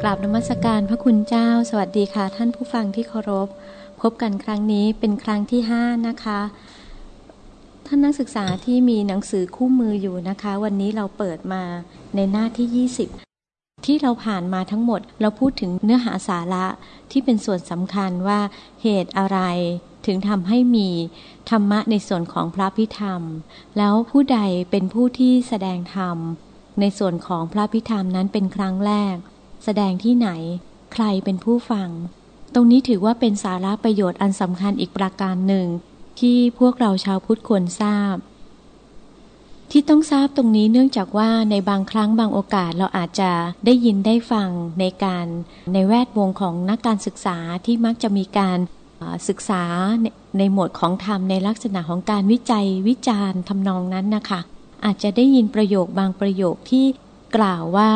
กราบนมัสการพระคุณเจ้า สวัสดีค่ะ ท่านผู้ฟังที่เคารพ พบกันครั้งนี้เป็นครั้งที่5นะคะ ท่านนักศึกษาที่มีหนังสือคู่มืออยู่นะคะ วันนี้เราเปิดมาในหน้าที่ 20 ที่เราผ่านมาทั้งหมด เราพูดถึงเนื้อหาสาระที่เป็นส่วนสำคัญว่าเหตุอะไรถึงทำให้มีธรรมะในส่วนของพระพิธรรม แล้วผู้ใดเป็นผู้ที่แสดงธรรม ในส่วนของพระพิธรรมนั้นเป็นครั้งแรก แสดงที่ไหน ใครเป็นผู้ฟัง ตรงนี้ถือว่าเป็นสาระประโยชน์อันสำคัญอีกประการหนึ่ง ที่พวกเราชาวพุทธควรทราบ ที่ต้องทราบตรงนี้เนื่องจากว่าในบางครั้งบางโอกาสเราอาจจะได้ยินได้ฟังในการในแวดวงของนักการศึกษาที่มักจะมีการศึกษาในหมวดของธรรมในลักษณะของการวิจัยวิจารณ์ทำนองนั้นนะคะ อาจจะได้ยินประโยคบางประโยคที่ กล่าวว่า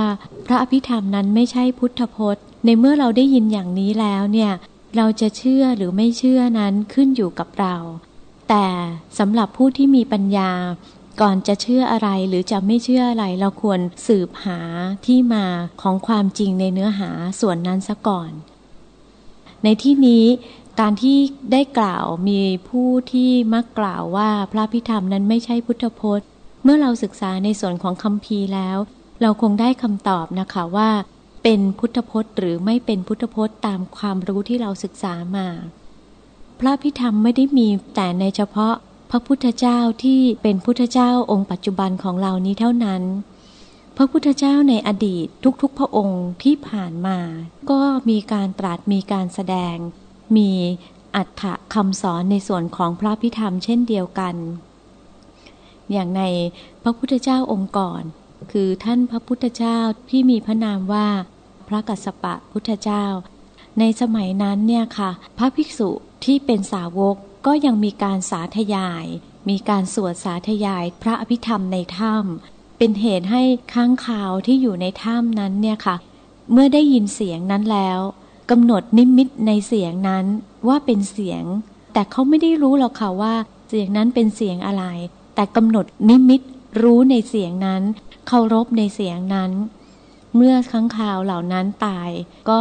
พระอภิธรรมนั้นไม่ใช่พุทธพจน์ ในเมื่อเราได้ยินอย่างนี้แล้วเนี่ย เราจะเชื่อหรือไม่เชื่อนั้นขึ้นอยู่กับเรา แต่สำหรับผู้ที่มีปัญญา ก่อนจะเชื่ออะไรหรือจะไม่เชื่ออะไร เราควรสืบหาที่มาของความจริงในเนื้อหาส่วนนั้นซะก่อน ในที่นี้การที่ได้กล่าวมีผู้ที่มักกล่าวว่าพระพิธรรมนั้นไม่ใช่พุทธพจน์ เมื่อเราศึกษาในส่วนของคำพีแล้ว เราคงได้คำตอบนะคะว่า เป็นพุทธพจน์ หรือไม่เป็นพุทธพจน์ตามความรู้ที่เราศึกษามา พระพิธรรมไม่ได้มีแต่ในเฉพาะพระพุทธเจ้าที่เป็นพุทธเจ้าองค์ปัจจุบันของเรานี้เท่านั้น พระพุทธเจ้าในอดีตทุกๆ พระองค์ที่ผ่านมา ก็มีการตรัสมีการแสดง มีอัฏฐคำสอนในส่วนของพระพิธรรมเช่นเดียวกัน อย่างในพระพุทธเจ้าองค์ก่อน คือท่านพระพุทธเจ้าที่มีพระนามว่าพระกัสสปะพุทธเจ้า ในสมัยนั้นเนี่ยค่ะ พระภิกษุที่เป็นสาวกก็ยังมีการสาธยาย มีการสวดสาธยายพระอภิธรรมในถ้ำเป็นเหตุให้ค้างคาวที่อยู่ในถ้ำนั้นเนี่ยค่ะ เมื่อได้ยินเสียงนั้นแล้วกำหนดนิมิตในเสียงนั้นว่าเป็นเสียง แต่เขาไม่ได้รู้หรอกค่ะว่า เสียงนั้นเป็นเสียงอะไร แต่กำหนดนิมิตรู้ในเสียงนั้น เคารพในเสียงนั้น เมื่อค้างคาวเหล่านั้นตาย ก็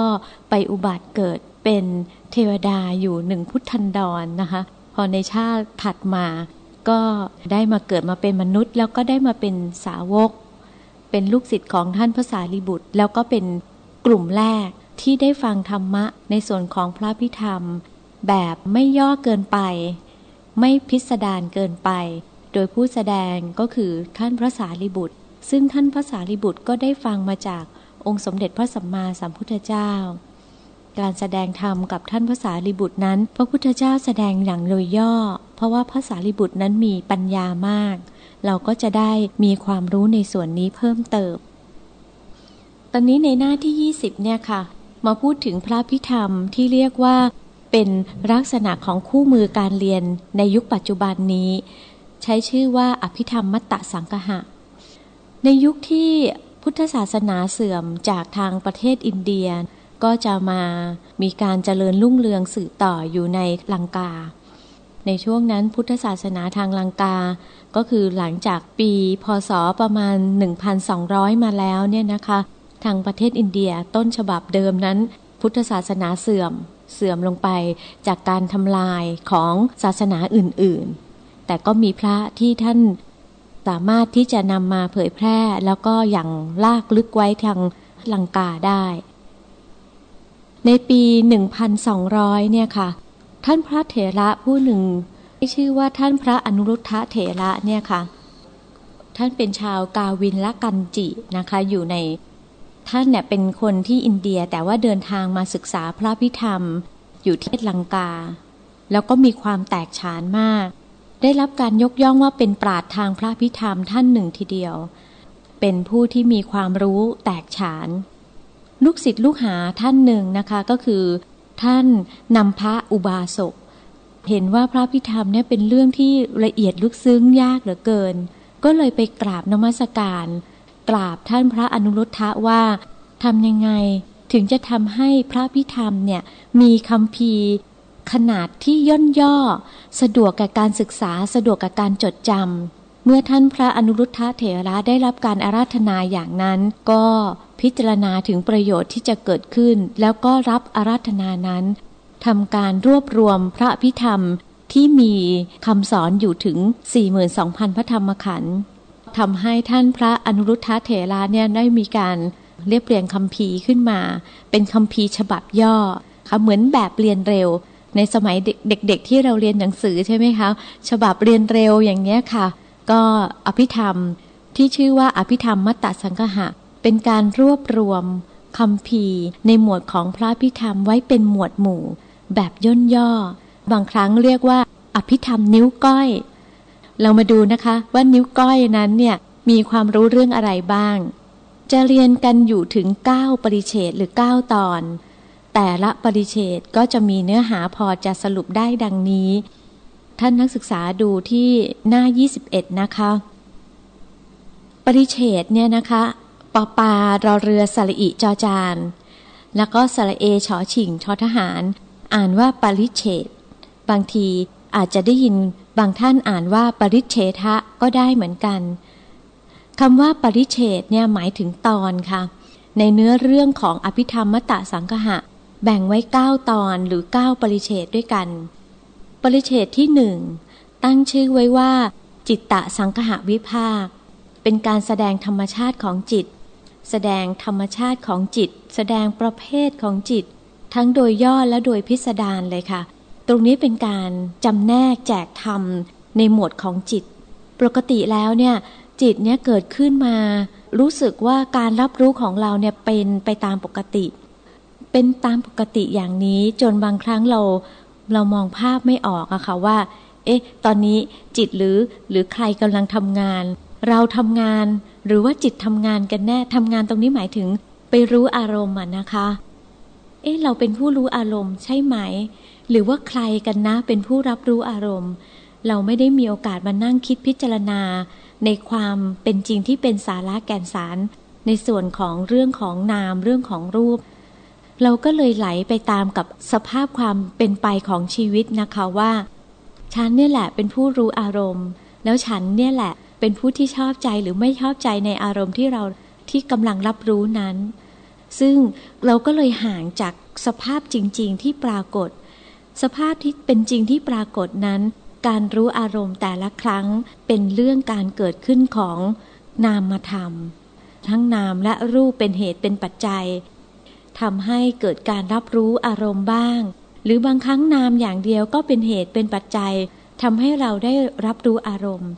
ไปอุบัติเกิดเป็นเทวดาอยู่หนึ่งพุทธันดรนนะคะ พอในชาติถัดมาก็ได้มาเกิดมาเป็นมนุษย์ แล้วก็ได้มาเป็นสาวก เป็นลูกศิษย์ของท่านพระสารีบุตร แล้วก็เป็นกลุ่มแรกที่ได้ฟังธรรมะในส่วนของพระพิธรรม แบบไม่ย่อเกินไป ไม่พิสดารเกินไป โดยผู้แสดงก็คือท่านพระสารีบุตร ซึ่งท่านพระสารีบุตรก็ได้ฟังมาจากองค์สมเด็จพระสัมมาสัมพุทธเจ้า การแสดงธรรมกับท่านพระสารีบุตรนั้น พระพุทธเจ้าแสดงอย่างโดยย่อ เพราะว่าพระสารีบุตรนั้นมีปัญญามาก เราก็จะได้มีความรู้ในส่วนนี้เพิ่มเติม ตอนนี้ในหน้าที่ 20 เนี่ยค่ะ มาพูดถึงพระพิธรรมที่เรียกว่าเป็นลักษณะของคู่มือการเรียนในยุคปัจจุบันนี้ ใช้ชื่อว่าอภิธรรมมัตตสังคหะ ในยุคที่พุทธศาสนาเสื่อมจากทางประเทศอินเดีย ก็จะมามีการเจริญรุ่งเรืองสืบต่ออยู่ในลังกา ในช่วงนั้นพุทธศาสนาทางลังกา ก็คือหลังจากปีพศประมาณ 1,200 มาแล้วเนี่ยนะคะ ทางประเทศอินเดียต้นฉบับเดิมนั้น พุทธศาสนาเสื่อมเสื่อมลงไปจากการทำลายของศาสนาอื่นๆ แต่ก็มีพระที่ท่าน สามารถที่จะนำมาเผยแพร่ แล้วก็อย่างลากลึกไว้ทางลังกาได้ ในปี 1200 เนี่ยค่ะ ท่านพระเถระผู้หนึ่งที่ชื่อว่าท่านพระอนุรุทธะเถระเนี่ยค่ะ ท่านเป็นชาวกาวินละกันจินะคะ อยู่ในท่านเนี่ยเป็นคนที่อินเดียแต่ว่าเดินทางมาศึกษาพระพิธรรม อยู่ที่ลังกา แล้วก็มีความแตกฉานมาก ได้รับการยกย่องว่าเป็นปราดทางพระพิธรรมท่านหนึ่งทีเดียว เป็นผู้ที่มีความรู้แตกฉาน ลูกศิษย์ลูกหาท่านหนึ่งนะคะก็คือ ท่านนำพระอุบาสกเห็นว่าพระพิธรรมเนี่ยเป็นเรื่องที่ละเอียดลึกซึ้งยากเหลือเกิน ก็เลยไปกราบนมัสการ กราบท่านพระอนุรุทธะว่าทำยังไงถึงจะทำให้พระพิธรรมเนี่ยมีคำพี ขนาดที่ย่นย่อ สะดวกกับการศึกษาสะดวกกับการจดจำเมื่อท่านพระอนุรุทธะเถระได้รับการอาราธนาอย่างนั้น ก็พิจารณาถึงประโยชน์ที่จะเกิดขึ้น แล้วก็รับอาราธนานั้นทำการรวบรวมพระพิธรรมที่มีคำสอนอยู่ถึง 42,000 พระธรรมขันธ์ทำให้ท่านพระอนุรุทธะเถระเนี่ยได้มีการเรียบเรียงคำพีขึ้นมา เป็นคำพีฉบับย่อค่ะเหมือนแบบเรียนเร็ว ในสมัยเด็ก ๆ ที่เราเรียนหนังสือใช่ไหมคะฉบับเรียนเร็วอย่างนี้ค่ะ ก็อภิธรรมที่ชื่อว่าอภิธรรมมัตตสังหะ เป็นการรวบรวมคำพีในหมวดของพระพิธรรมไว้เป็นหมวดหมู่ แบบย่นย่อ บางครั้งเรียกว่า อภิธรรมนิ้วก้อย เรามาดูนะคะว่านิ้วก้อยนั้นเนี่ยมีความรู้เรื่องอะไรบ้าง จะเรียนกันอยู่ถึง 9 ปริเฉดหรือ 9 ตอน แต่ละปริเฉดก็จะมีเนื้อหาพอจะสรุปได้ดังนี้ ท่านนักศึกษาดูที่หน้า 21 นะคะ ปริเฉดเนี่ยนะคะปปารอเรือสระอิจอจาน แล้วก็สระเอชอชิงทอทหาร อ่านว่าปริเฉดบางทีอาจจะได้ยินบางท่านอ่านว่าปริเฉทะก็ได้เหมือนกันคำว่าปริเฉดเนี่ยหมายถึงตอนค่ะ ในเนื้อเรื่องของอภิธรรมมตะสังคหะ แบ่งไว้ 9 ตอนหรือ 9 ปริเฉดด้วยกัน ปริเฉดที่หนึ่งตั้งชื่อไว้ว่า จิตตะสังคหะวิภาค เป็นการแสดงธรรมชาติของจิต แสดงธรรมชาติของจิต แสดงประเภทของจิต ทั้งโดยย่อและโดยพิสดารเลยค่ะ ตรงนี้เป็นการจำแนกแจกธรรมในหมวดของจิต ปกติแล้วเนี่ยจิตเนี่ยเกิดขึ้นมา รู้สึกว่าการรับรู้ของเราเนี่ยเป็นไปตามปกติ เป็นตามปกติอย่างนี้จนบางครั้งเราเรามองภาพไม่ออกอะค่ะว่า เอ๊ะ ตอนนี้จิตหรือหรือใครกำลังทำงาน เราทำงานหรือว่าจิตทำงานกันแน่ทำงานตรงนี้หมายถึง ไปรู้อารมณ์อะนะคะ เอ๊ะ เราเป็นผู้รู้อารมณ์ใช่ไหม หรือว่าใครกันนะเป็นผู้รับรู้อารมณ์ เราไม่ได้มีโอกาสมานั่งคิดพิจารณา ในความเป็นจริงที่เป็นสาระแก่นสาร ในส่วนของเรื่องของนามเรื่องของรูป เราก็เลยไหลไปตามกับสภาพความเป็นไปของชีวิตนะคะว่า ฉันเนี่ยแหละเป็นผู้รู้อารมณ์ แล้วฉันเนี่ยแหละเป็นผู้ที่ชอบใจหรือไม่ชอบใจในอารมณ์ที่เราที่กำลังรับรู้นั้น ซึ่งเราก็เลยห่างจากสภาพจริง ๆ ที่ปรากฏ สภาพที่เป็นจริงที่ปรากฏนั้น การรู้อารมณ์แต่ละครั้งเป็นเรื่องการเกิดขึ้นของนามธรรมทั้งนามและรูปเป็นเหตุเป็นปัจจัย ทำให้เกิดการรับรู้อารมณ์บ้าง หรือบางครั้งนามอย่างเดียวก็เป็นเหตุเป็นปัจจัยทำให้เราได้รับรู้อารมณ์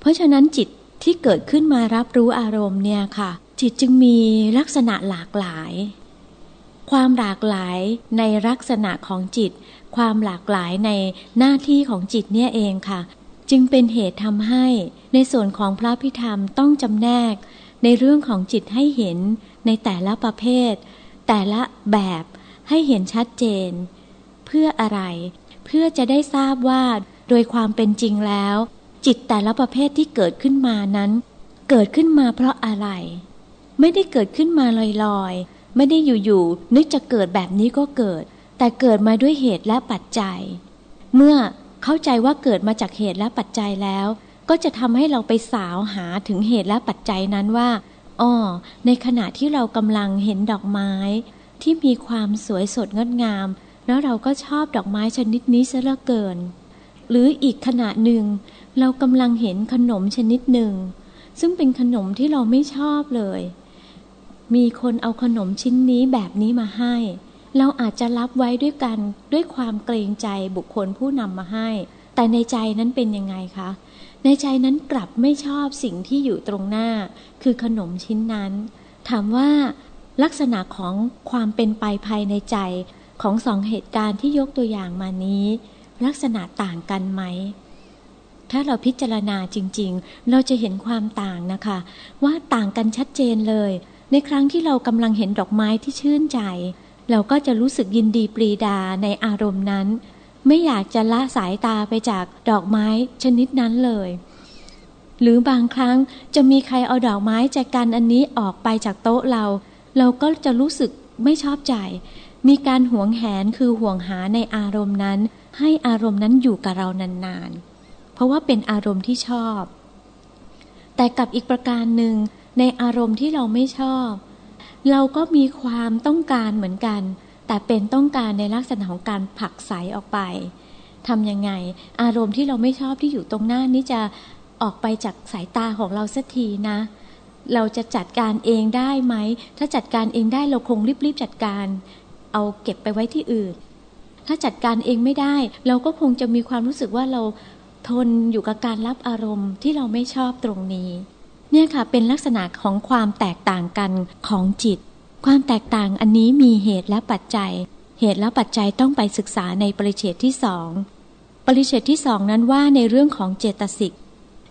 เพราะฉะนั้นจิตที่เกิดขึ้นมารับรู้อารมณ์เนี่ยค่ะ จิตจึงมีลักษณะหลากหลาย ความหลากหลายในลักษณะของจิต ความหลากหลายในหน้าที่ของจิตเนี่ยเองค่ะ จึงเป็นเหตุทำให้ในส่วนของพระพิธรรมต้องจำแนก ในเรื่องของจิตให้เห็นในแต่ละประเภท แต่ละแบบให้เห็นชัดเจน เพื่ออะไร เพื่อจะได้ทราบว่า โดยความเป็นจริงแล้ว จิตแต่ละประเภทที่เกิดขึ้นมานั้น เกิดขึ้นมาเพราะอะไร ไม่ได้เกิดขึ้นมาลอยๆ ไม่ได้อยู่ๆนึกจะเกิดแบบนี้ก็เกิด แต่เกิดมาด้วยเหตุและปัจจัย เมื่อเข้าใจว่าเกิดมาจากเหตุและปัจจัยแล้ว ก็จะทำให้เราไปสาวหาถึงเหตุและปัจจัยนั้นว่า อ๋อในขณะที่เรากำลังเห็นดอกไม้ ที่มีความสวยสดงดงาม แล้วเราก็ชอบดอกไม้ชนิดนี้ซะเหลือเกิน หรืออีกขณะหนึ่ง เรากำลังเห็นขนมชนิดหนึ่ง ซึ่งเป็นขนมที่เราไม่ชอบเลย มีคนเอาขนมชิ้นนี้แบบนี้มาให้ เราอาจจะรับไว้ด้วยกันด้วยความเกรงใจบุคคลผู้นำมาให้ แต่ในใจนั้นเป็นยังไงคะ ในใจนั้นกลับไม่ชอบสิ่งที่อยู่ตรงหน้า คือขนมชิ้นนั้น ถามว่า ลักษณะของความเป็นไปภายในใจของสองเหตุการณ์ที่ยกตัวอย่างมานี้ ลักษณะต่างกันไหม ถ้าเราพิจารณาจริง ๆ เราจะเห็นความต่างนะคะ ว่าต่างกันชัดเจนเลย ในครั้งที่เรากำลังเห็นดอกไม้ที่ชื่นใจ เราก็จะรู้สึกยินดีปรีดาในอารมณ์นั้น ไม่อยากจะละสายตาไปจากดอกไม้ชนิดนั้นเลย หรือบางครั้งจะมีใครเอาดอกไม้จากกันอันนี้ออกไปจากโต๊ะเรา เราก็จะรู้สึกไม่ชอบใจ มีการหวงแหนคือห่วงหาในอารมณ์นั้น ให้อารมณ์นั้นอยู่กับเรานานๆ เพราะว่าเป็นอารมณ์ที่ชอบ แต่กับอีกประการหนึ่งในอารมณ์ที่เราไม่ชอบ เราก็มีความต้องการเหมือนกัน แต่เป็นต้องการในลักษณะของการผลักใสออกไปทำยังไง อารมณ์ที่เราไม่ชอบที่อยู่ตรงหน้านี้จะออกไปจากสายตาของเราสักทีนะ เราจะจัดการเองได้ไหม ถ้าจัดการเองได้เราคงรีบๆจัดการ เอาเก็บไปไว้ที่อื่น ถ้าจัดการเองไม่ได้ เราก็คงจะมีความรู้สึกว่าเราทนอยู่กับการรับอารมณ์ที่เราไม่ชอบตรงนี้ เนี่ยค่ะเป็นลักษณะของความแตกต่างกันของจิต ความแตกต่างอันนี้มีเหตุและปัจจัย เหตุและปัจจัยต้องไปศึกษาในปริเฉดที่สอง ปริเฉดที่สองนั้นว่าในเรื่องของเจตสิก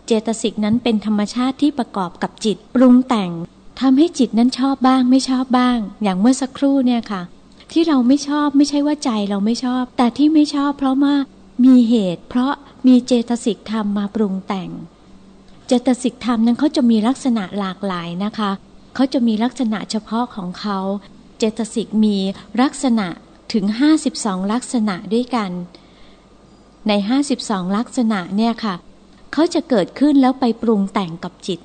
เจตสิกนั้นเป็นธรรมชาติที่ประกอบกับจิตปรุงแต่งทำให้จิตนั้นชอบบ้างไม่ชอบบ้าง อย่างเมื่อสักครู่เนี่ยค่ะ ที่เราไม่ชอบไม่ใช่ว่าใจเราไม่ชอบ แต่ที่ไม่ชอบเพราะว่ามีเหตุเพราะมีเจตสิกธรรมมาปรุงแต่ง เจตสิกธรรมนั้นเขาจะมีลักษณะหลากหลายนะคะ เขาจะมีลักษณะเฉพาะของเขา เจตสิกมีลักษณะถึง 52 ลักษณะด้วยกัน ใน 52 ลักษณะเนี่ยค่ะ เขาจะเกิดขึ้นแล้วไปปรุงแต่งกับจิต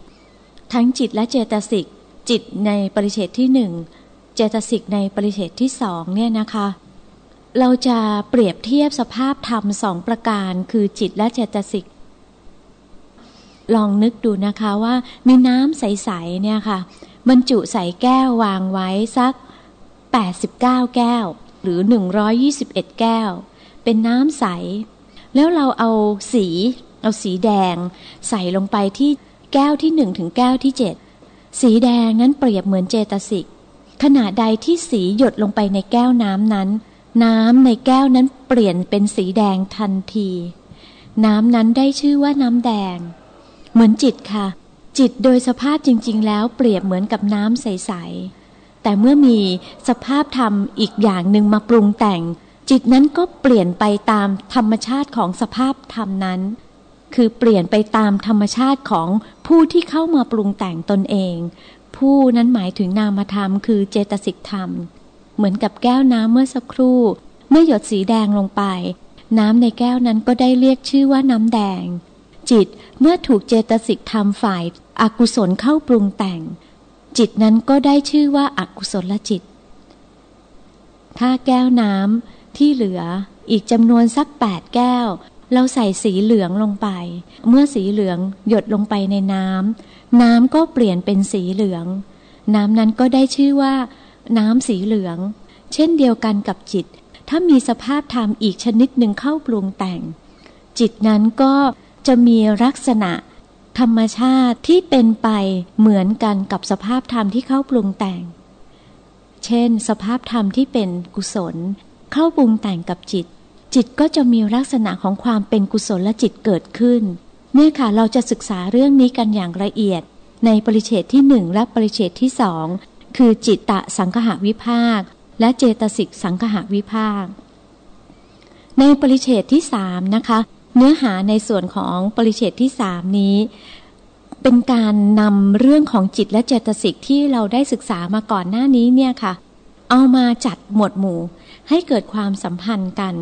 ทั้งจิตและเจตสิก จิตในปริเฉดที่หนึ่ง เจตสิกในปริเฉดที่สองเนี่ยนะคะ เราจะเปรียบเทียบสภาพธรรมสองประการคือจิตและเจตสิกลองนึกดูนะคะว่ามีน้ำใส ๆ เนี่ยค่ะ บรรจุใส่แก้ววางไว้สัก 89 แก้ว หรือ 121 แก้ว เป็นน้ำใส แล้วเราเอาสี เอาสีแดง ใส่ลงไปที่แก้วที่1ถึงแก้วที่ 7 สีแดงนั้นเปรียบเหมือนเจตสิกขณะใดที่สีหยดลงไปในแก้วน้ำนั้น น้ำในแก้วนั้นเปลี่ยนเป็นสีแดงทันที น้ำนั้นได้ชื่อว่าน้ำแดง เหมือนจิตค่ะ จิตโดยสภาพจริง ๆ แล้วเปรียบเหมือนกับน้ำใส ๆ แต่เมื่อมีสภาพธรรมอีกอย่างหนึ่งมาปรุงแต่ง จิตนั้นก็เปลี่ยนไปตามธรรมชาติของสภาพธรรมนั้น คือเปลี่ยนไปตามธรรมชาติของผู้ที่เข้ามาปรุงแต่งตนเอง ผู้นั้นหมายถึงนามธรรม คือเจตสิกธรรม เหมือนกับแก้วน้ำเมื่อสักครู่ เมื่อหยดสีแดงลงไป น้ำในแก้วนั้นก็ได้เรียกชื่อว่าน้ำแดงจิตเมื่อถูกเจตสิกธรรมฝ่าย อากุศลเข้าปรุงแต่ง จิตนั้นก็ได้ชื่อว่าอากุศลจิต ถ้าแก้วน้ำที่เหลืออีกจำนวนสักแปดแก้ว เราใส่สีเหลืองลงไป เมื่อสีเหลืองหยดลงไปในน้ำน้ำก็เปลี่ยนเป็นสีเหลือง น้ำนั้นก็ได้ชื่อว่า น้ำสีเหลือง เช่นเดียวกันกับจิต ถ้ามีสภาพธรรมอีกชนิดหนึ่งเข้าปรุงแต่ง จิตนั้นก็จะมีลักษณะ ธรรมชาติที่เป็นไปเหมือนกันกับสภาพธรรมที่เข้าปรุงแต่ง เช่น สภาพธรรมที่เป็นกุศล เข้าปรุงแต่งกับจิต จิตก็จะมีลักษณะของความเป็นกุศลและจิตเกิดขึ้น เนี่ยค่ะเราจะศึกษาเรื่องนี้กันอย่างละเอียด ในปริเฉดที่หนึ่งและปริเฉดที่สองคือจิตตะสังคหวิภาค และเจตสิกสังคหวิภาค ในปริเฉดที่สามนะคะ เนื้อหาในส่วนของปริเฉดที่สามนี้ เป็นการนำเรื่องของจิตและเจตสิกที่เราได้ศึกษามาก่อนหน้านี้เนี่ยค่ะ เอามาจัดหมวดหมู่ ให้เกิดความสัมพันธ์กัน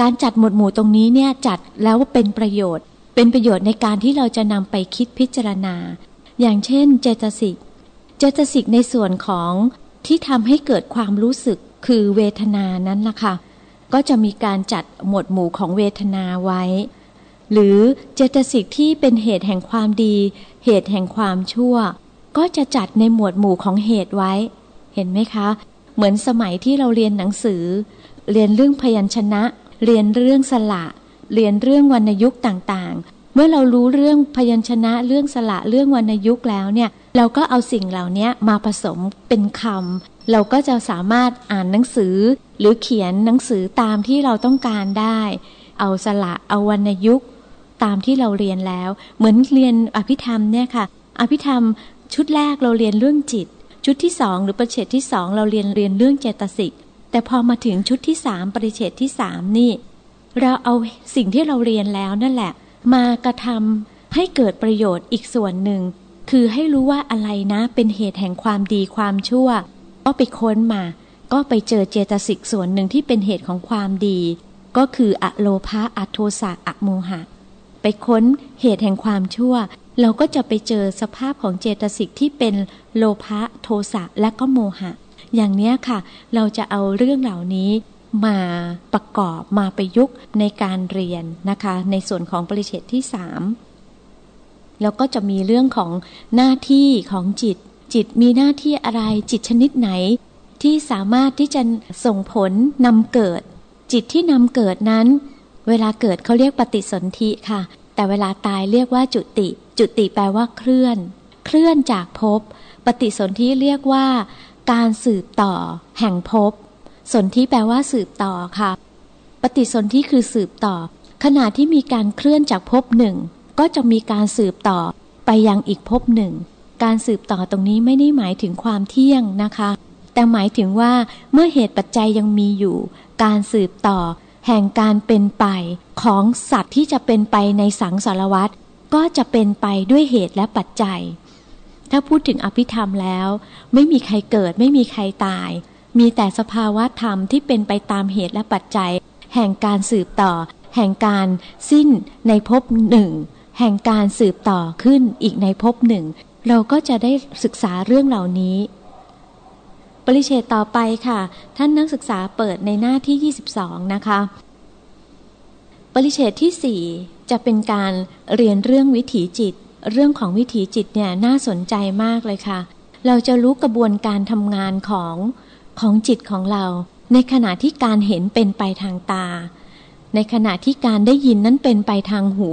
การจัดหมวดหมู่ตรงนี้เนี่ยจัดแล้วเป็นประโยชน์ เป็นประโยชน์ในการที่เราจะนำไปคิดพิจารณา อย่างเช่น เจตสิก เจตสิกในส่วนของที่ทำให้เกิดความรู้สึกคือเวทนานั้นล่ะค่ะ ก็จะมีการจัดหมวดหมู่ของเวทนาไว้ หรือเจตสิกที่เป็นเหตุแห่งความดี เหตุแห่งความชั่ว ก็จะจัดในหมวดหมู่ของเหตุไว้ เห็นไหมคะ เหมือนสมัยที่เราเรียนหนังสือ เรียนเรื่องพยัญชนะ เรียนเรื่องสละ เรียนเรื่องวรรณยุกต์ต่างๆ เมื่อเรารู้เรื่องพยัญชนะเรื่องสละเรื่องวรรณยุกต์แล้วเนี่ยเราก็เอาสิ่งเหล่านี้มาผสมเป็นคำ เราก็จะสามารถอ่านหนังสือ หรือเขียนหนังสือตามที่เราต้องการได้ เอาสละเอาวรรณยุกต์ตามที่เราเรียนแล้ว เหมือนเรียนอภิธรรมเนี่ยค่ะ อภิธรรมชุดแรกเราเรียนเรื่องจิต ชุดที่สองหรือประเฉดที่สองเราเรียนเรียนเรื่องเจตสิกแต่พอมาถึงชุดที่สามปริเฉดที่สามนี่ เราเอาสิ่งที่เราเรียนแล้วนั่นแหละ มากระทำให้เกิดประโยชน์อีกส่วนหนึ่ง คือให้รู้ว่าอะไรนะเป็นเหตุแห่งความดีความชั่ว ก็ไปค้นมา ก็ไปเจอเจตสิกส่วนหนึ่งที่เป็นเหตุของความดี ก็คืออะโลภะอะโทสะอะโมหะ ไปค้นเหตุแห่งความชั่ว เราก็จะไปเจอสภาพของเจตสิกที่เป็นโลภะโทสะและก็โมหะ อย่างนี้ค่ะ เราจะเอาเรื่องเหล่านี้มาประกอบมาประยุกต์ในการเรียนนะคะ ในส่วนของปริเฉดที่สามแล้วก็จะมีเรื่องของหน้าที่ของจิต จิตมีหน้าที่อะไรจิตชนิดไหน ที่สามารถที่จะส่งผลนำเกิด จิตที่นำเกิดนั้น เวลาเกิดเขาเรียกปฏิสนธิค่ะ แต่เวลาตายเรียกว่าจุติ จุติแปลว่าเคลื่อน เคลื่อนจากภพปฏิสนธิเรียกว่า การสืบต่อ แห่งภพสนธิแปลว่าสืบต่อค่ะ ปฏิสนธิคือสืบต่อ ขณะที่มีการเคลื่อนจากภพหนึ่งก็จะมีการสืบต่อไปยังอีกภพหนึ่ง การสืบต่อตรงนี้ไม่ได้หมายถึงความเที่ยงนะคะ แต่หมายถึงว่าเมื่อเหตุปัจจัยยังมีอยู่ การสืบต่อ แห่งการเป็นไปของสัตว์ที่จะเป็นไปในสังสารวัตรก็จะเป็นไปด้วยเหตุและปัจจัย ถ้าพูดถึงอภิธรรมแล้ว ไม่มีใครเกิดไม่มีใครตาย มีแต่สภาวะธรรมที่เป็นไปตามเหตุและปัจจัย แห่งการสืบต่อ แห่งการสิ้นในภพหนึ่งแห่งการสืบต่อขึ้นอีกในภพหนึ่ง เราก็จะได้ศึกษาเรื่องเหล่านี้ ปริเชตต่อไปค่ะ ท่านนักศึกษาเปิดในหน้าที่ 22 นะคะ ปริเชตที่ 4 จะเป็นการเรียนเรื่องวิถีจิต เรื่องของวิถีจิตเนี่ยน่าสนใจมากเลยค่ะ เราจะรู้กระบวนการทำงานของของจิตของเรา ในขณะที่การเห็นเป็นไปทางตา ในขณะที่การได้ยินนั้นเป็นไปทางหู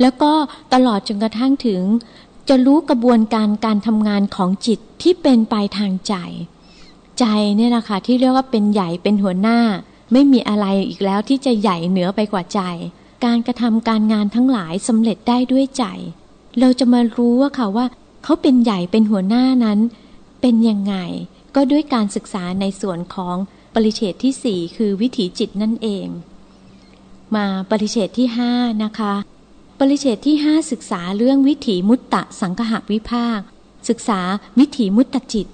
แล้วก็ตลอดจนกระทั่งถึง จะรู้กระบวนการการทำงานของจิตที่เป็นไปทางใจ ใจเนี่ยนะคะที่เรียกว่าเป็นใหญ่เป็นหัวหน้า ไม่มีอะไรอีกแล้วที่จะใหญ่เหนือไปกว่าใจ การกระทำการงานทั้งหลายสำเร็จได้ด้วยใจ เราจะมารู้ว่าค่ะว่า เขาเป็นใหญ่เป็นหัวหน้านั้น เป็นยังไง ก็ด้วยการศึกษาในส่วนของปริเฉดที่สี่คือวิถีจิตนั่นเอง มาปริเฉดที่ห้านะคะ ปริเฉดที่ห้าศึกษาเรื่องวิถีมุตตะสังหวิภาค ศึกษาวิถีมุตตจิต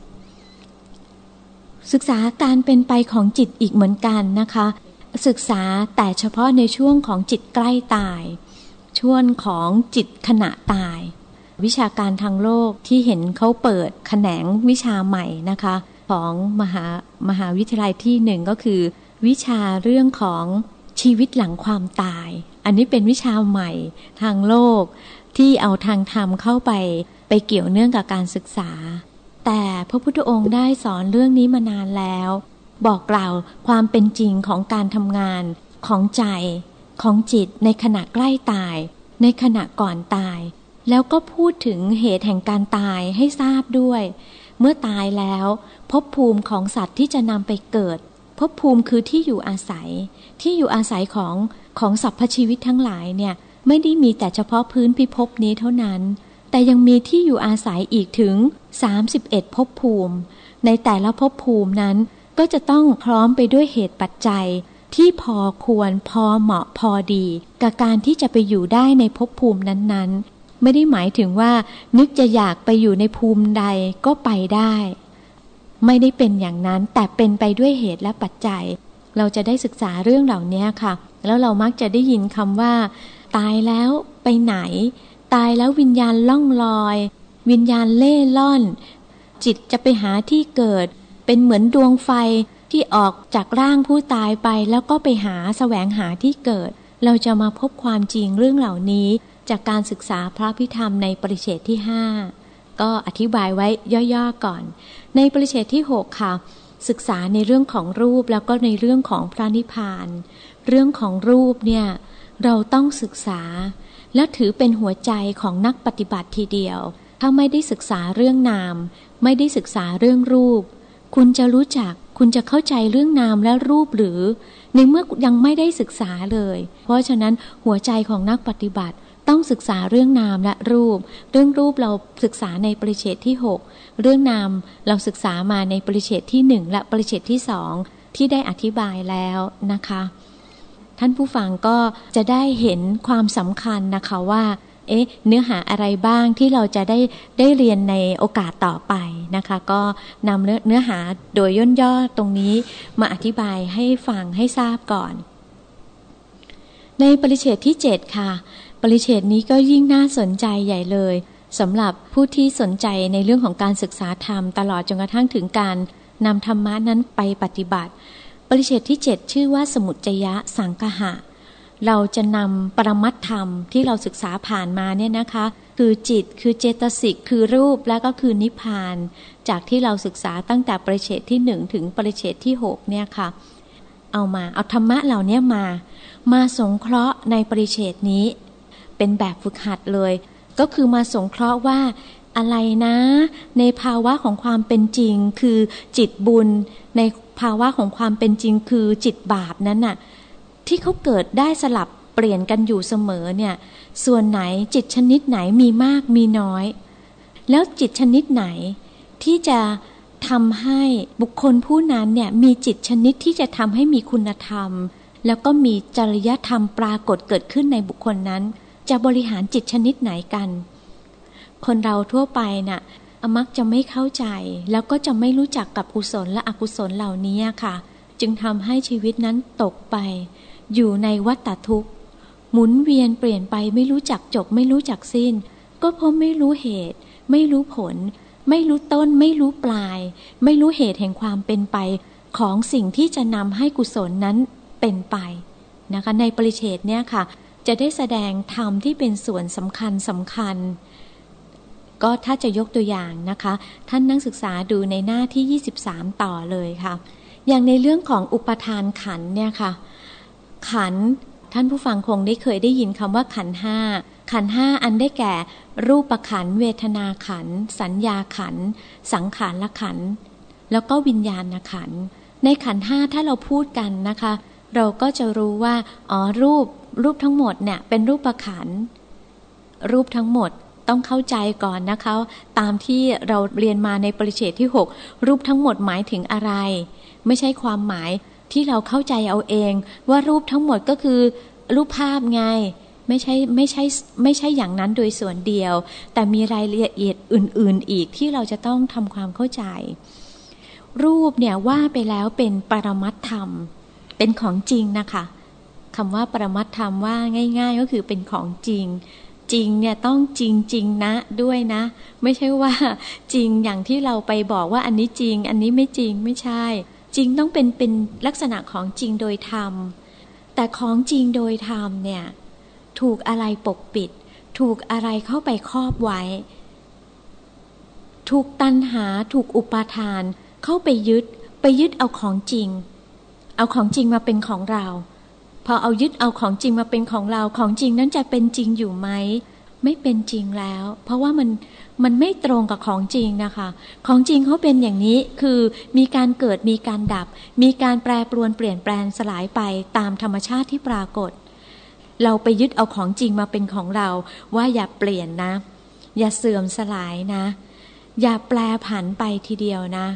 ศึกษาการเป็นไปของจิตอีกเหมือนกันนะคะ ศึกษาแต่เฉพาะในช่วงของจิตใกล้ตาย ช่วงของจิตขณะตาย วิชาการทางโลกที่เห็นเขาเปิดแขนงวิชาใหม่นะคะ ของมหามหาวิทยาลัยที่หนึ่งก็คือ วิชาเรื่องของชีวิตหลังความตาย อันนี้เป็นวิชาใหม่ทางโลก ที่เอาทางธรรมเข้าไปไปเกี่ยวเนื่องกับการศึกษา แต่พระพุทธองค์ได้สอนเรื่องนี้มานานแล้ว บอกกล่าวความเป็นจริงของการทำงานของใจของจิตในขณะใกล้ตาย ในขณะก่อนตาย แล้วก็พูดถึงเหตุแห่งการตายให้ทราบด้วย เมื่อตายแล้ว ภพภูมิของสัตว์ที่จะนำไปเกิด ภพภูมิคือที่อยู่อาศัย ที่อยู่อาศัยของของสรรพชีวิตทั้งหลายเนี่ยไม่ได้มีแต่เฉพาะพื้นพิภพนี้เท่านั้น แต่ยังมีที่อยู่อาศัยอีกถึง 31ภพภูมิ ในแต่ละภพภูมินั้น ก็จะต้องพร้อมไปด้วยเหตุปัจจัย ที่พอควรพอเหมาะพอดี กับการที่จะไปอยู่ได้ในภพภูมินั้นๆ ไม่ได้หมายถึงว่า นึกจะอยากไปอยู่ในภูมิใดก็ไปได้ ไม่ได้เป็นอย่างนั้นแต่เป็นไปด้วยเหตุและปัจจัย เราจะได้ศึกษาเรื่องเหล่านี้ค่ะ แล้วเรามักจะได้ยินคำว่า ตายแล้วไปไหน ตายแล้ววิญญาณล่องลอย วิญญาณเล่ล่อน จิตจะไปหาที่เกิด เป็นเหมือนดวงไฟที่ออกจากร่างผู้ตายไปแล้วก็ไปหาแสวงหาที่เกิด เราจะมาพบความจริงเรื่องเหล่านี้ จากการศึกษาพระพิธรรมในปริเชตที่5 ก็อธิบายไว้ย่อๆก่อน ในปริเชตที่ 6 ค่ะ ศึกษาในเรื่องของรูปแล้วก็ในเรื่องของพระนิพพาน เรื่องของรูปเนี่ยเราต้องศึกษา และถือเป็นหัวใจของนักปฏิบัติทีเดียว ถ้าไม่ได้ศึกษาเรื่องนาม ไม่ได้ศึกษาเรื่องรูป คุณจะรู้จักคุณจะเข้าใจเรื่องนามและรูปหรือ ในเมื่อยังไม่ได้ศึกษาเลย เพราะฉะนั้นหัวใจของนักปฏิบัติ ต้องศึกษาเรื่องนามและรูป เรื่องรูปเราศึกษาในปริเชตที่ 6 เรื่องนามเราศึกษามาในปริเชตที่ 1 และปริเชตที่สองที่ได้อธิบายแล้วนะคะ ท่านผู้ฟังก็จะได้เห็นความสำคัญนะคะว่าเอ๊ะเนื้อหาอะไรบ้างที่เราจะได้ได้เรียนในโอกาสต่อไปนะคะ ก็นำเนื้อหาโดยย่นย่อตรงนี้มาอธิบายให้ฟังให้ทราบก่อน ในปริเชตที่ 7 ค่ะ ปริเฉดนี้ก็ยิ่งน่าสนใจใหญ่เลยสำหรับผู้ที่สนใจในเรื่องของการศึกษาธรรมตลอดจนกระทั่งถึงการนำธรรมะนั้นไปปฏิบัติปริเฉดที่ 7 ชื่อว่าสมุจยะสังคหะ เราจะนำปรมัตธรรมที่เราศึกษาผ่านมาเนี่ยนะคะ คือจิตคือเจตสิกคือรูปและก็คือนิพพาน จากที่เราศึกษาตั้งแต่ปริเฉดที่ 1 ถึงปริเฉดที่ 6 เนี่ยค่ะ เอามาเอาธรรมะเหล่านี้มา มาสงเคราะห์ในปริเฉดนี้ เป็นแบบฝึกหัดเลย ก็คือมาสงเคราะห์ว่าอะไรนะ ในภาวะของความเป็นจริงคือจิตบุญ ในภาวะของความเป็นจริงคือจิตบาปนั้นน่ะที่เขาเกิดได้สลับเปลี่ยนกันอยู่เสมอเนี่ย ส่วนไหนจิตชนิดไหนมีมากมีน้อย แล้วจิตชนิดไหนที่จะทำให้บุคคลผู้นั้นเนี่ยมีจิตชนิดที่จะทำให้มีคุณธรรม แล้วก็มีจริยธรรมปรากฏเกิดขึ้นในบุคคลนั้น จะบริหารจิตชนิดไหนกัน คนเราทั่วไปนะ่ะมักจะไม่เข้าใจ แล้วก็จะไม่รู้จักกับกุศลและอกุศลเหล่านี้ค่ะ จึงทำให้ชีวิตนั้นตกไป อยู่ในวัฏฏทุกข์ หมุนเวียนเปลี่ยนไปไม่รู้จักจบไม่รู้จักสิ้น ก็เพราะไม่รู้เหตุ ไม่รู้ผล ไม่รู้ต้น ไม่รู้ปลาย ไม่รู้เหตุแห่งความเป็นไป ของสิ่งที่จะนำให้กุศลนั้นเป็นไปนะคะในปริเฉดเนี่ยค่ะ จะได้แสดงธรรมที่เป็นส่วนสำคัญสำคัญ ก็ถ้าจะยกตัวอย่างนะคะ ท่านนักศึกษาดูในหน้าที่ 23 ต่อเลยค่ะ อย่างในเรื่องของอุปทานขันเนี่ยค่ะ ขันท่านผู้ฟังคงได้เคยได้ยินคำว่าขันห้าขันห้าอันได้แก่ รูปขันเวทนาขัน สัญญาขัน สังขารละขัน แล้วก็วิญญาณขัน ในขันห้าถ้าเราพูดกันนะคะ เราก็จะรู้ว่าอ๋อรูป รูปทั้งหมดเนี่ยเป็นรูปประขัน รูปทั้งหมดต้องเข้าใจก่อนนะคะ ตามที่เราเรียนมาในปริเฉดที่ 6 รูปทั้งหมดหมายถึงอะไร ไม่ใช่ความหมายที่เราเข้าใจเอาเอง ว่ารูปทั้งหมดก็คือ รูปภาพไงไม่ใช่ไม่ใช่ไม่ใช่อย่างนั้นโดยส่วนเดียว แต่มีรายละเอียดอื่น ๆ อีกที่เราจะต้องทำความเข้าใจ รูปเนี่ยว่าไปแล้วเป็นปรมัตธรรม เป็นของจริงนะคะ คำว่าปรมัตธรรมว่าง่าย ๆ ก็คือเป็นของจริง จริงเนี่ยต้องจริงจริงนะด้วยนะ ไม่ใช่ว่าจริงอย่างที่เราไปบอกว่าอันนี้จริง อันนี้ไม่จริงไม่ใช่ จริงต้องเป็นเป็นลักษณะของจริงโดยธรรม แต่ของจริงโดยธรรมเนี่ยถูกอะไรปกปิด ถูกอะไรเข้าไปครอบไว้ ถูกตันหาถูกอุปาทาน เข้าไปยึด ไปยึดเอาของจริง เอาของจริงมาเป็นของเรา พอเอายึดเอาของจริงมาเป็นของเราของจริงนั้นจะเป็นจริงอยู่ไหมไม่เป็นจริงแล้ว เพราะว่ามันมันไม่ตรงกับของจริงนะคะ ของจริงเขาเป็นอย่างนี้คือมีการเกิดมีการดับ มีการแปรปรวนเปลี่ยนแปลงสลายไปตามธรรมชาติที่ปรากฏ เราไปยึดเอาของจริงมาเป็นของเรา ว่าอย่าเปลี่ยนนะ อย่าเสื่อมสลายนะ อย่าแปลผันไปทีเดียวนะ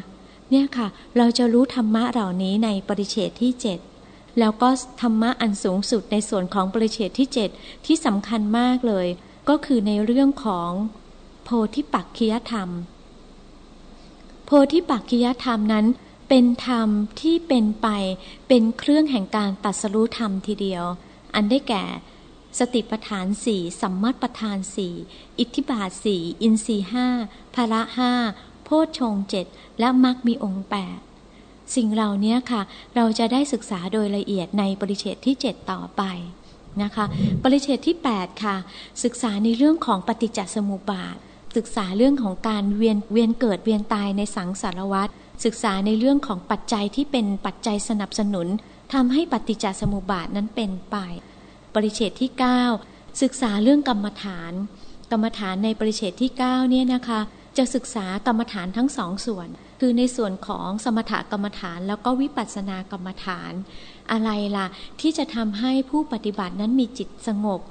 เนี่ยค่ะ เราจะรู้ธรรมะเหล่านี้ในปริเฉตที่เจ็ด แล้วก็ธรรมะอันสูงสุดในส่วนของปริเฉตที่เจ็ดที่สำคัญมากเลย ก็คือในเรื่องของโพธิปักคียธรรม โพธิปักคียธรรมนั้นเป็นธรรมที่เป็นไปเป็นเครื่องแห่งการตัดสรู้ธรรมทีเดียว อันได้แก่ สติปทานสี่สัมมัติปทานสี่อิทธิบาทสี่อินทรีห้าภระห้าโพชฌงเจ็ดและมรรคมีองค์แปด สิ่งเหล่านี้ค่ะ เราจะได้ศึกษาโดยละเอียดในปริเชตที่ 7 ต่อไปนะคะปริเชตที่ 8 ค่ะ ศึกษาในเรื่องของปฏิจจสมุปบาท ศึกษาเรื่องของการเวียนเวียนเกิดเวียนตายในสังสารวัฏศึกษาในเรื่องของปัจจัยที่เป็นปัจจัยสนับสนุนทำให้ปฏิจจสมุปบาทนั้นเป็นไป ปริเฉดที่ 9 ศึกษาเรื่องกรรมฐาน กรรมฐานในปริเฉดที่9เนี่ยนะคะจะศึกษากรรมฐานทั้งสองส่วน คือในส่วนของสมถกรรมฐาน แล้วก็วิปัสสนากรรมฐาน อะไรล่ะ ที่จะทำให้ผู้ปฏิบัตินั้นมีจิตสงบ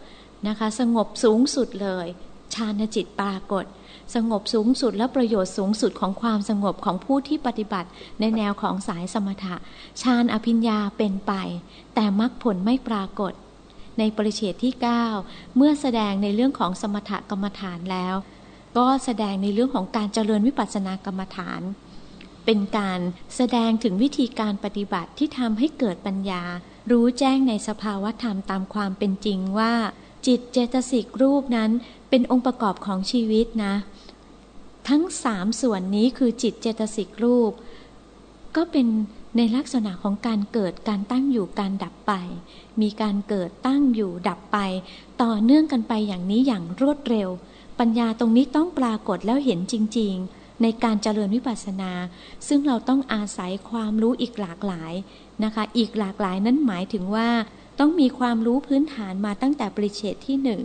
นะคะ สงบสูงสุดเลยฌานจิตปรากฏ สงบสูงสุดและประโยชน์สูงสุดของความสงบของผู้ที่ปฏิบัติในแนวของสายสมถะฌานอภิญญาเป็นไป แต่มรรคผลไม่ปรากฏ ในปริเฉดที่ 9 เมื่อแสดงในเรื่องของสมถกรรมฐานแล้ว ก็แสดงในเรื่องของการเจริญวิปัสสนากรรมฐาน เป็นการแสดงถึงวิธีการปฏิบัติที่ทำให้เกิดปัญญา รู้แจ้งในสภาวะธรรมตามความเป็นจริงว่า จิตเจตสิกรูปนั้นเป็นองค์ประกอบของชีวิตนะ ทั้งสามส่วนนี้คือจิตเจตสิกรูป ก็เป็นในลักษณะของการเกิดการตั้งอยู่การดับไป มีการเกิดตั้งอยู่ดับไป ต่อเนื่องกันไปอย่างนี้อย่างรวดเร็ว ปัญญาตรงนี้ต้องปรากฏแล้วเห็นจริง ๆ ในการเจริญวิปัสสนา ซึ่งเราต้องอาศัยความรู้อีกหลากหลายนะคะ อีกหลากหลายนั้นหมายถึงว่าต้องมีความรู้พื้นฐานมาตั้งแต่ปริเฉดที่หนึ่ง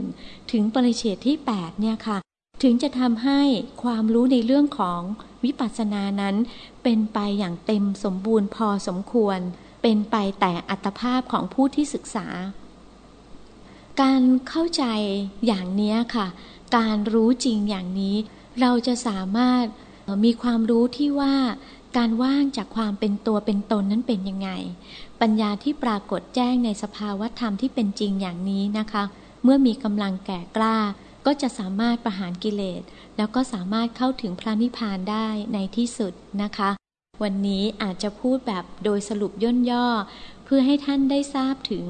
ถึงปริเฉดที่ 8 เนี่ยค่ะ ถึงจะทำให้ความรู้ในเรื่องของวิปัสสนานั้นเป็นไปอย่างเต็มสมบูรณ์พอสมควร เป็นไปแต่อัตภาพของผู้ที่ศึกษา การเข้าใจอย่างนี้ค่ะ การรู้จริงอย่างนี้ เราจะสามารถ มีความรู้ที่ว่าการว่างจากความเป็นตัวเป็นตนนั้นเป็นยังไง ปัญญาที่ปรากฏแจ้งในสภาวธรรมที่เป็นจริงอย่างนี้นะคะ เมื่อมีกำลังแก่กล้า ก็จะสามารถประหารกิเลส แล้วก็สามารถเข้าถึงพระนิพพานได้ในที่สุดนะคะ วันนี้อาจจะพูดแบบโดยสรุปย่นย่อ เพื่อให้ท่านได้ทราบถึง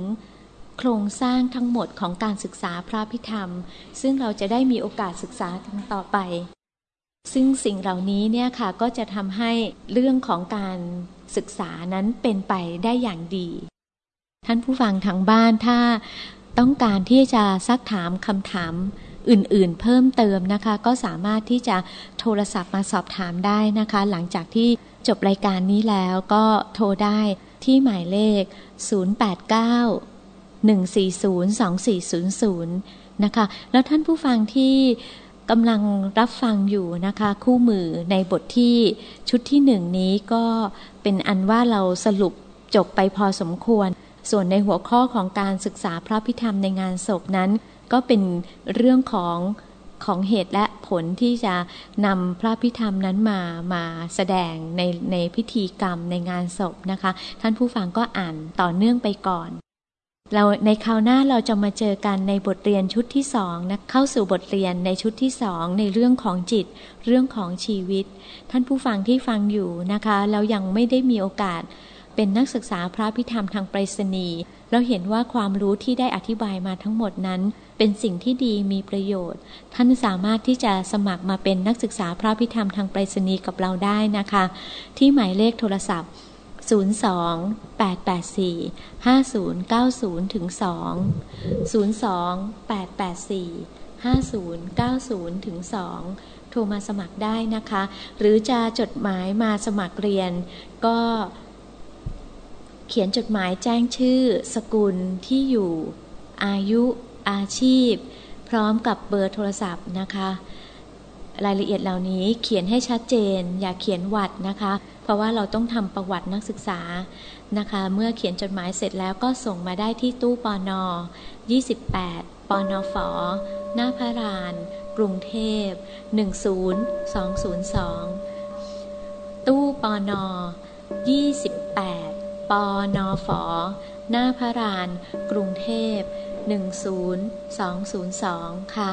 โครงสร้างทั้งหมดของการศึกษาพระพิธรรม ซึ่งเราจะได้มีโอกาสศึกษากันต่อไป ซึ่งสิ่งเหล่านี้เนี่ยค่ะก็จะทำให้เรื่องของการศึกษานั้นเป็นไปได้อย่างดี ท่านผู้ฟังทางบ้านถ้าต้องการที่จะซักถามคำถามอื่นๆ เพิ่มเติมนะคะ ก็สามารถที่จะโทรศัพท์มาสอบถามได้นะคะ หลังจากที่จบรายการนี้แล้วก็โทรได้ที่หมายเลข 089 140 2400 นะคะ แล้วท่านผู้ฟังที่ กำลังรับฟังอยู่นะคะคู่มือในบทที่ชุดที่หนึ่งนี้ก็เป็นอันว่าเราสรุปจบไปพอสมควร ส่วนในหัวข้อของการศึกษาพระพิธรรมในงานศพนั้น ก็เป็นเรื่องของของเหตุและผลที่จะนำพระพิธรรมนั้นมามาแสดงในในพิธีกรรมในงานศพนะคะ ท่านผู้ฟังก็อ่านต่อเนื่องไปก่อน เราในคราวหน้าเราจะมาเจอกันในบทเรียนชุดที่สองนะเข้าสู่บทเรียนในชุดที่สองในเรื่องของจิต เรื่องของชีวิต ท่านผู้ฟังที่ฟังอยู่นะคะ เรายังไม่ได้มีโอกาส เป็นนักศึกษาพระพิธรรมทางไปรษณีย์เราเห็นว่าความรู้ที่ได้อธิบายมาทั้งหมดนั้น เป็นสิ่งที่ดีมีประโยชน์ ท่านสามารถที่จะสมัครมาเป็นนักศึกษาพระพิธรรมทางไปรษณีย์กับเราได้นะคะ ที่หมายเลขโทรศัพท์ 02 884 5090ถึง2 02 884 5090ถึง2โทรมาสมัครได้นะคะ หรือจะจดหมายมาสมัครเรียน ก็เขียนจดหมายแจ้งชื่อ สกุลที่อยู่ อายุ อาชีพ พร้อมกับเบอร์โทรศัพท์นะคะ รายละเอียดเหล่านี้เขียนให้ชัดเจน อย่าเขียนวัดนะคะ เพราะว่าเราต้องทำประวัตินักศึกษานะคะ เมื่อเขียนจดหมายเสร็จแล้วก็ส่งมาได้ที่ตู้ปอนอ28ปอนอฝอหน้าพระราน กรุงเทพ 10202 ตู้ปอนอ28ปอนอฝอหน้าพระราน กรุงเทพ 10202 ค่ะ